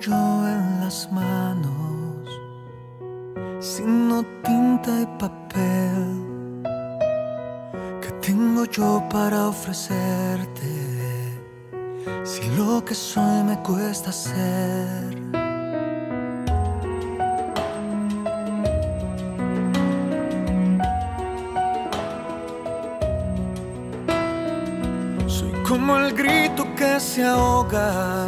yo en las manos, sino tinta y papel? ¿Qué tengo yo para ofrecerte? Si lo que soy me cuesta ser. Soy como el grito que se ahoga,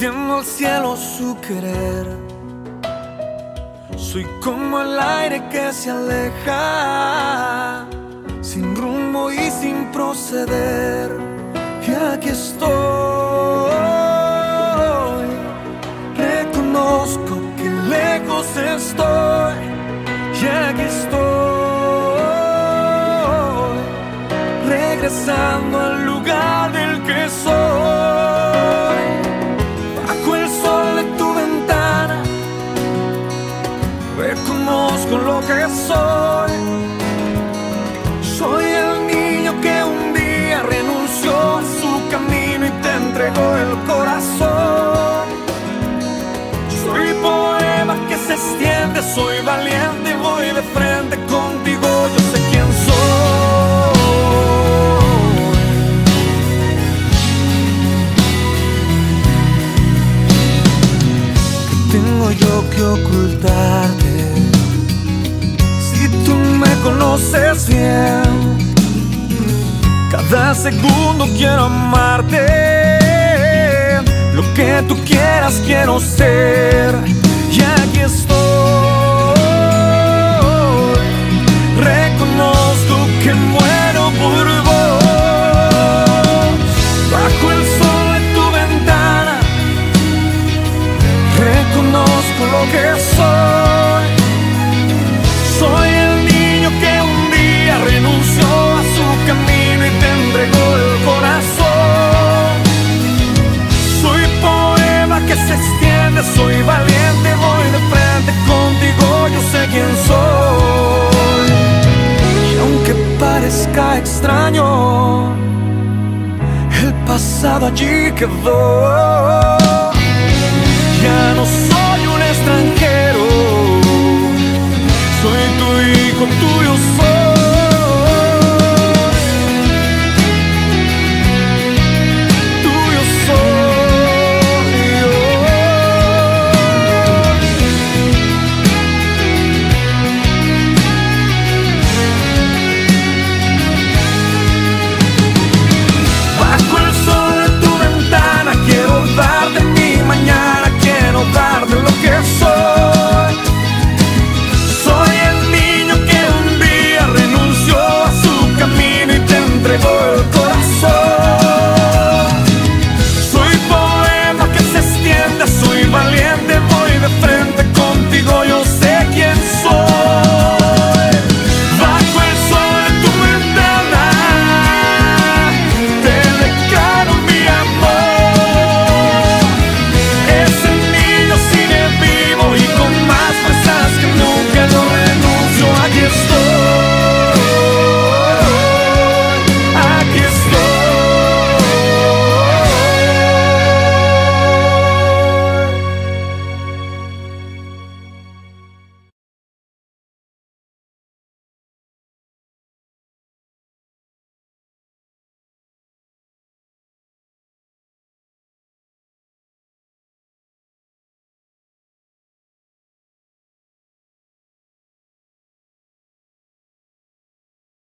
pidiendo al cielo su querer. Soy como el aire que se aleja, sin rumbo y sin proceder. Y aquí estoy, reconozco que lejos estoy. Y aquí estoy, regresando al lugar del que soy. Que soy. El niño que un día renunció a su camino y te entregó el corazón. Soy poema que se extiende, soy valiente, voy de frente cada segundo quiero amarte. Lo que tú quieras quiero ser. Y aquí estoy. Pasado allí quedó. Ya no soy un extranjero,